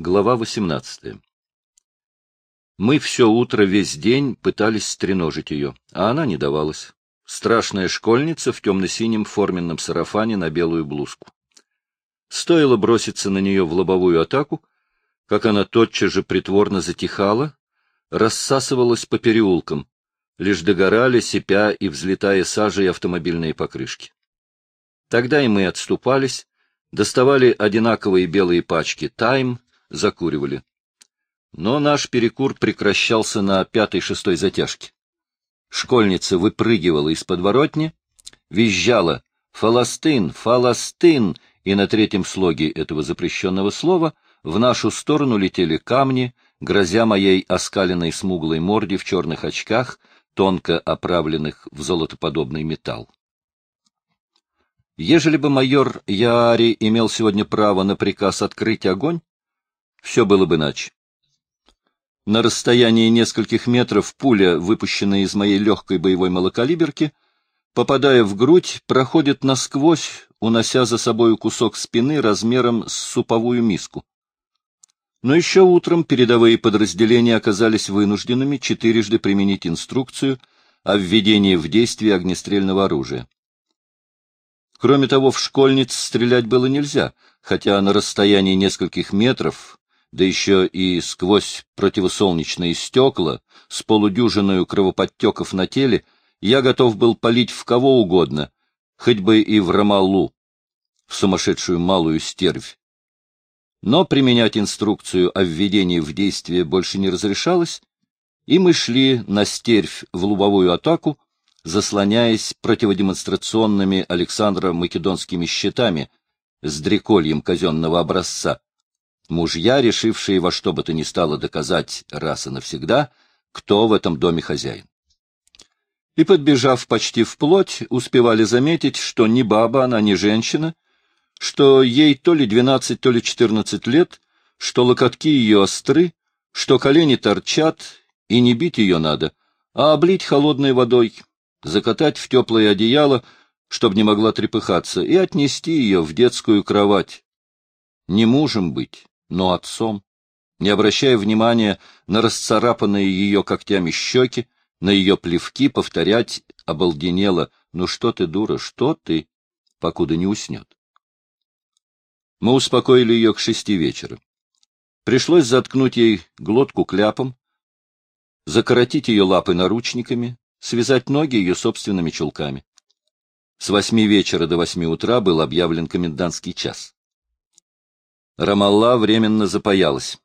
Глава 18. Мы все утро, весь день пытались стреножить ее, а она не давалась. Страшная школьница в темно-синем форменном сарафане на белую блузку. Стоило броситься на нее в лобовую атаку, как она тотчас же притворно затихала, рассасывалась по переулкам, лишь догорали, сипя и взлетая сажей автомобильные покрышки. Тогда и мы отступались, доставали одинаковые белые пачки «Тайм», закуривали. Но наш перекур прекращался на пятой-шестой затяжке. Школьница выпрыгивала из подворотни, визжала «Фаластин! Фаластин!» и на третьем слоге этого запрещенного слова в нашу сторону летели камни, грозя моей оскаленной смуглой морде в черных очках, тонко оправленных в золотоподобный металл. Ежели бы майор Яари имел сегодня право на приказ открыть огонь, все было бы иначе. На расстоянии нескольких метров пуля, выпущенная из моей легкой боевой малокалиберки, попадая в грудь, проходит насквозь, унося за собой кусок спины размером с суповую миску. Но еще утром передовые подразделения оказались вынужденными четырежды применить инструкцию о введении в действие огнестрельного оружия. Кроме того, в школьниц стрелять было нельзя, хотя на расстоянии нескольких метров да еще и сквозь противосолнечные стекла, с полудюжиною кровоподтеков на теле, я готов был палить в кого угодно, хоть бы и в Рамалу, в сумасшедшую малую стервь. Но применять инструкцию о введении в действие больше не разрешалось, и мы шли на стервь в лубовую атаку, заслоняясь противодемонстрационными Александра Македонскими щитами с дрекольем казенного образца, мужья, решившие во что бы то ни стало доказать раз и навсегда, кто в этом доме хозяин. И, подбежав почти вплоть, успевали заметить, что ни баба она, ни женщина, что ей то ли двенадцать, то ли четырнадцать лет, что локотки ее остры, что колени торчат, и не бить ее надо, а облить холодной водой, закатать в теплое одеяло, чтобы не могла трепыхаться, и отнести ее в детскую кровать. Не мужем быть, но отцом, не обращая внимания на расцарапанные ее когтями щеки, на ее плевки, повторять обалденело «Ну что ты, дура, что ты?» покуда не уснет. Мы успокоили ее к шести вечера. Пришлось заткнуть ей глотку кляпом, закоротить ее лапы наручниками, связать ноги ее собственными чулками. С восьми вечера до восьми утра был объявлен комендантский час. Рамалла временно запаялась.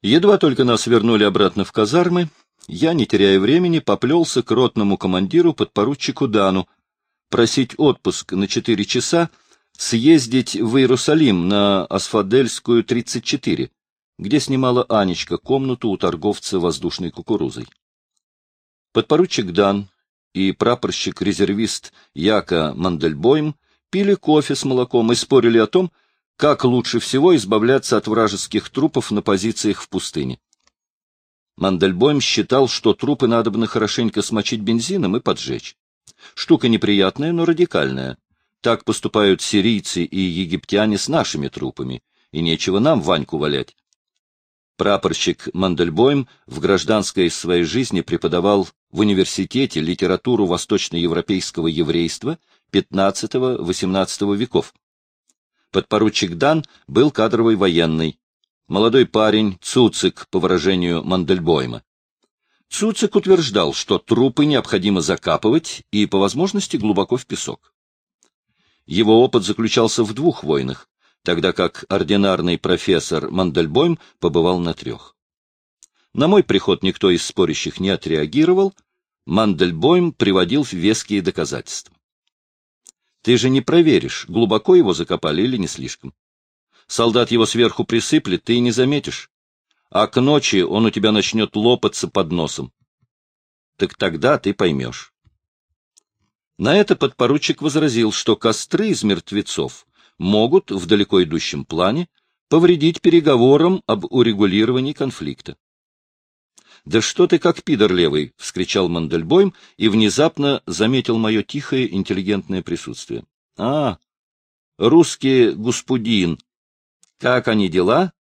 Едва только нас вернули обратно в казармы, я, не теряя времени, поплелся к ротному командиру подпоручику Дану просить отпуск на четыре часа, съездить в Иерусалим на Асфадельскую, 34, где снимала Анечка комнату у торговца воздушной кукурузой. Подпоручик Дан и прапорщик-резервист Яка Мандельбойм пили кофе с молоком и спорили о том, как лучше всего избавляться от вражеских трупов на позициях в пустыне. Мандельбойм считал, что трупы надобно хорошенько смочить бензином и поджечь. Штука неприятная, но радикальная. Так поступают сирийцы и египтяне с нашими трупами, и нечего нам Ваньку валять. Прапорщик Мандельбойм в гражданской своей жизни преподавал в университете литературу восточноевропейского еврейства XV-XVIII веков. Подпоручик Дан был кадровый военный. Молодой парень, Цуцик, по выражению Мандельбойма. Цуцик утверждал, что трупы необходимо закапывать и, по возможности, глубоко в песок. Его опыт заключался в двух войнах, тогда как ординарный профессор Мандельбойм побывал на трех. На мой приход никто из спорящих не отреагировал, Мандельбойм приводил веские доказательства. Ты же не проверишь, глубоко его закопали или не слишком. Солдат его сверху присыплет, ты и не заметишь. А к ночи он у тебя начнет лопаться под носом. Так тогда ты поймешь. На это подпоручик возразил, что костры из мертвецов могут в далеко идущем плане повредить переговорам об урегулировании конфликта. «Да что ты как пидор левый!» — вскричал Мандельбойм и внезапно заметил мое тихое интеллигентное присутствие. «А, русский господин! Как они дела?»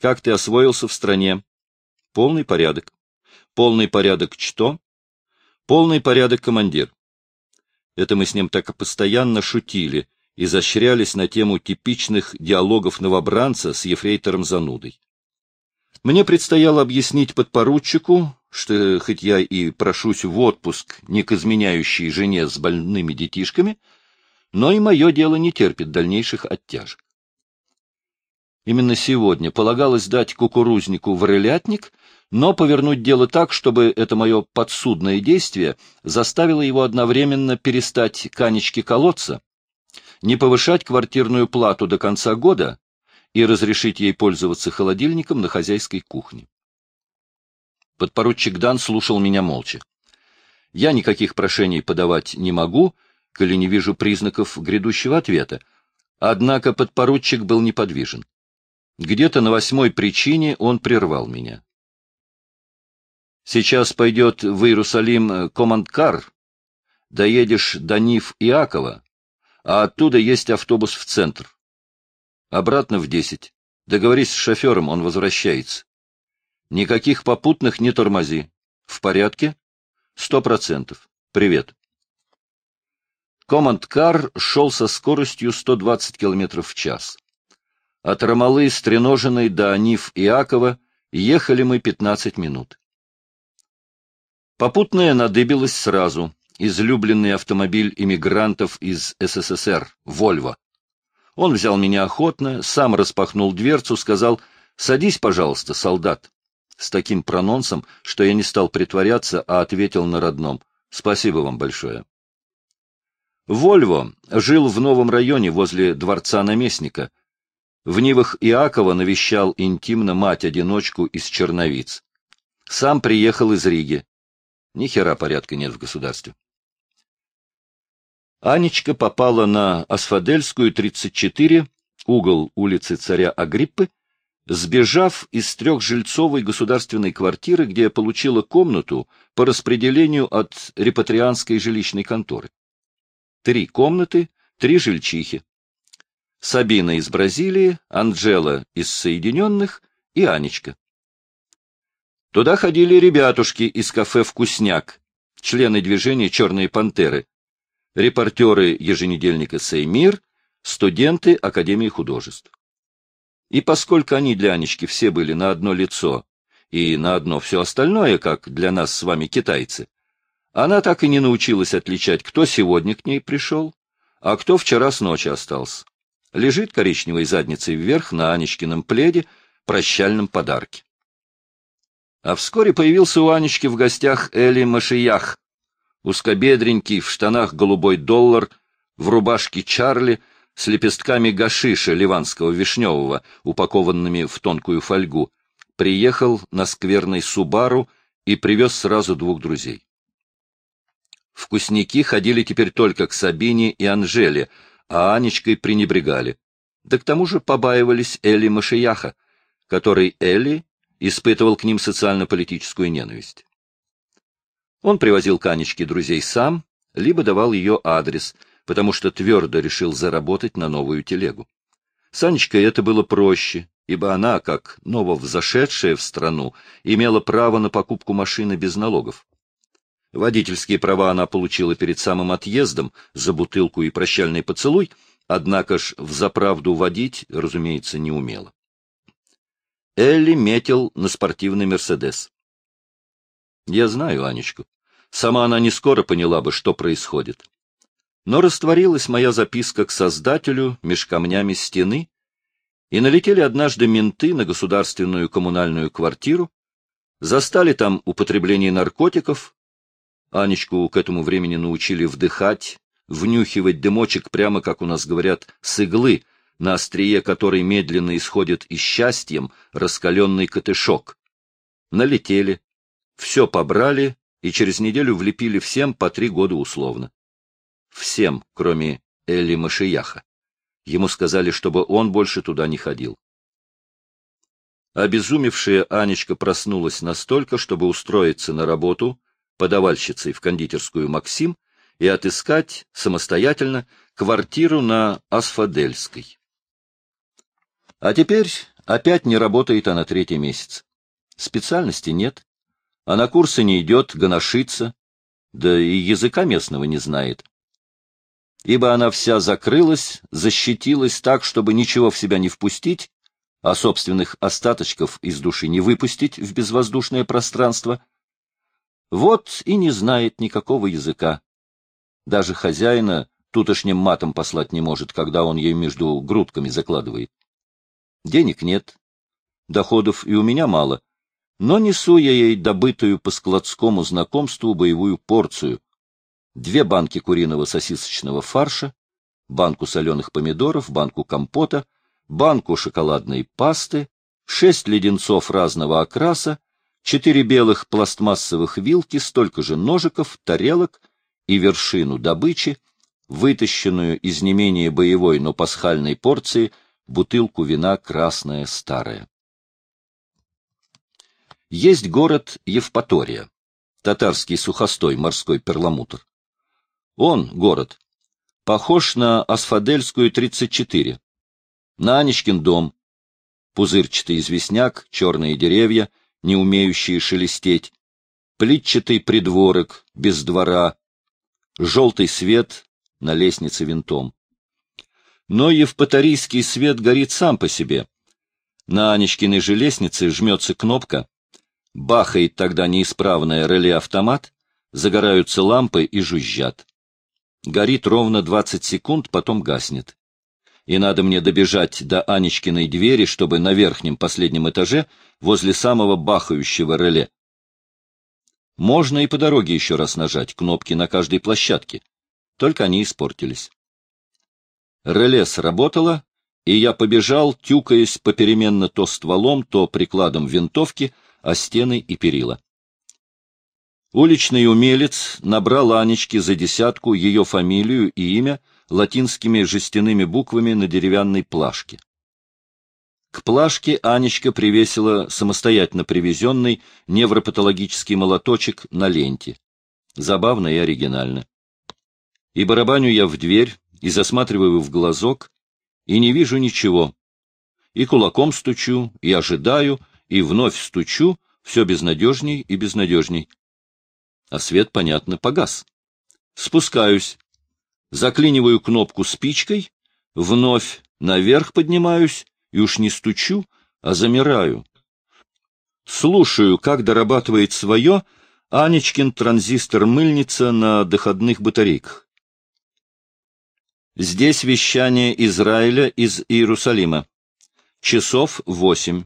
Как ты освоился в стране? Полный порядок. Полный порядок что? Полный порядок командир. Это мы с ним так и постоянно шутили, изощрялись на тему типичных диалогов новобранца с ефрейтором Занудой. Мне предстояло объяснить подпоручику, что хоть я и прошусь в отпуск не к изменяющей жене с больными детишками, но и мое дело не терпит дальнейших оттяжек. Именно сегодня полагалось дать кукурузнику в рылятник, но повернуть дело так, чтобы это мое подсудное действие заставило его одновременно перестать канечки колоться, не повышать квартирную плату до конца года и разрешить ей пользоваться холодильником на хозяйской кухне. Подпоручик Дан слушал меня молча. Я никаких прошений подавать не могу, коли не вижу признаков грядущего ответа. Однако подпоручик был неподвижен. Где-то на восьмой причине он прервал меня. Сейчас пойдет в Иерусалим командкар, доедешь до Ниф Иакова, а оттуда есть автобус в центр. Обратно в десять. Договорись с шофером, он возвращается. Никаких попутных не тормози. В порядке? Сто процентов. Привет. Командкар шел со скоростью 120 км в час. От Ромалы Стреножиной до Аниф Иакова ехали мы 15 минут. Попутная надыбилась сразу. Излюбленный автомобиль иммигрантов из СССР, «Вольво». Он взял меня охотно, сам распахнул дверцу, сказал «Садись, пожалуйста, солдат» с таким прононсом, что я не стал притворяться, а ответил на родном. Спасибо вам большое. Вольво жил в новом районе возле дворца наместника. В Нивах Иакова навещал интимно мать-одиночку из Черновиц. Сам приехал из Риги. Ни хера порядка нет в государстве. Анечка попала на Асфадельскую, 34, угол улицы царя Агриппы, сбежав из трехжильцовой государственной квартиры, где получила комнату по распределению от репатрианской жилищной конторы. Три комнаты, три жильчихи. Сабина из Бразилии, Анджела из Соединенных и Анечка. Туда ходили ребятушки из кафе «Вкусняк», члены движения «Черные пантеры», репортеры еженедельника «Сеймир», студенты Академии художеств. И поскольку они для Анечки все были на одно лицо и на одно все остальное, как для нас с вами китайцы, она так и не научилась отличать, кто сегодня к ней пришел, а кто вчера с ночи остался. Лежит коричневой задницей вверх на Анечкином пледе, прощальном подарке. А вскоре появился у Анечки в гостях Эли Машиях, узкобедренький, в штанах голубой доллар, в рубашке Чарли — с лепестками гашиша ливанского вишневого, упакованными в тонкую фольгу, приехал на скверный Субару и привез сразу двух друзей. Вкусники ходили теперь только к Сабине и Анжеле, а Анечкой пренебрегали. Да к тому же побаивались Эли Машияха, который Эли испытывал к ним социально-политическую ненависть. Он привозил к Анечке друзей сам, либо давал ее адрес — потому что твердо решил заработать на новую телегу. Санечка это было проще, ибо она, как нововзошедшая в страну, имела право на покупку машины без налогов. Водительские права она получила перед самым отъездом за бутылку и прощальный поцелуй, однако ж в заправду водить, разумеется, не умела. Элли метил на спортивный «Мерседес». Я знаю Анечку. Сама она не скоро поняла бы, что происходит. Но растворилась моя записка к создателю меж камнями стены, и налетели однажды менты на государственную коммунальную квартиру, застали там употребление наркотиков, Анечку к этому времени научили вдыхать, внюхивать дымочек прямо, как у нас говорят, с иглы, на острие которой медленно исходит и счастьем раскаленный котышок. Налетели, все побрали и через неделю влепили всем по три года условно. Всем, кроме Эли Машияха. Ему сказали, чтобы он больше туда не ходил. Обезумевшая Анечка проснулась настолько, чтобы устроиться на работу подавальщицей в кондитерскую «Максим» и отыскать самостоятельно квартиру на Асфадельской. А теперь Опять не работает она третий месяц. Специальности нет. А на курсы не идет, гоношится, да и языка местного не знает. Ибо она вся закрылась, защитилась так, чтобы ничего в себя не впустить, а собственных остаточков из души не выпустить в безвоздушное пространство. Вот и не знает никакого языка. Даже хозяина тутошним матом послать не может, когда он ей между грудками закладывает. Денег нет, доходов и у меня мало, но несу я ей добытую по складскому знакомству боевую порцию. Две банки куриного сосисочного фарша, банку соленых помидоров, банку компота, банку шоколадной пасты, шесть леденцов разного окраса, четыре белых пластмассовых вилки, столько же ножиков, тарелок и вершину добычи, вытащенную из не менее боевой, но пасхальной порции, бутылку вина красная старая. Есть город Евпатория, татарский сухостой, морской перламутр. Он, город, похож на Асфадельскую 34, на Анечкин дом, пузырчатый известняк, черные деревья, не умеющие шелестеть, плитчатый придворок, без двора, желтый свет на лестнице винтом. Но евпаторийский свет горит сам по себе. На Анечкиной же лестнице жмется кнопка, Бахает тогда неисправное реле-автомат, загораются лампы и жужжат. Горит ровно 20 секунд, потом гаснет. И надо мне добежать до Анечкиной двери, чтобы на верхнем последнем этаже, возле самого бахающего реле. Можно и по дороге еще раз нажать кнопки на каждой площадке, только они испортились. Реле сработало, и я побежал, тюкаясь попеременно то стволом, то прикладом винтовки, о стены и перила. Уличный умелец набрал Анечке за десятку ее фамилию и имя латинскими жестяными буквами на деревянной плашке. К плашке Анечка привесила самостоятельно привезенный невропатологический молоточек на ленте. Забавно и оригинально. И барабаню я в дверь, и засматриваю в глазок, и не вижу ничего. И кулаком стучу, и ожидаю, и вновь стучу, все безнадежней и безнадежней. А свет, понятно, погас. Спускаюсь, заклиниваю кнопку спичкой, вновь наверх поднимаюсь и уж не стучу, а замираю. Слушаю, как дорабатывает свое Анечкин транзистор-мыльница на доходных батарейках. Здесь вещание Израиля из Иерусалима. Часов восемь.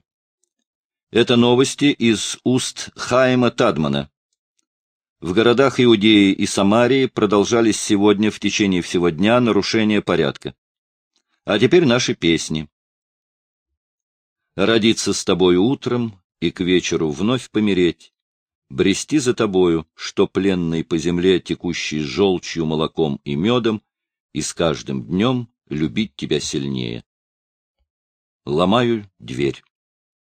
Это новости из уст Хайма Тадмана. В городах Иудеи и Самарии продолжались сегодня в течение всего дня нарушения порядка. А теперь наши песни. Родиться с тобою утром и к вечеру вновь помереть, брести за тобою, что пленный по земле, текущий желчью, молоком и медом, и с каждым днем любить тебя сильнее. Ломаю дверь.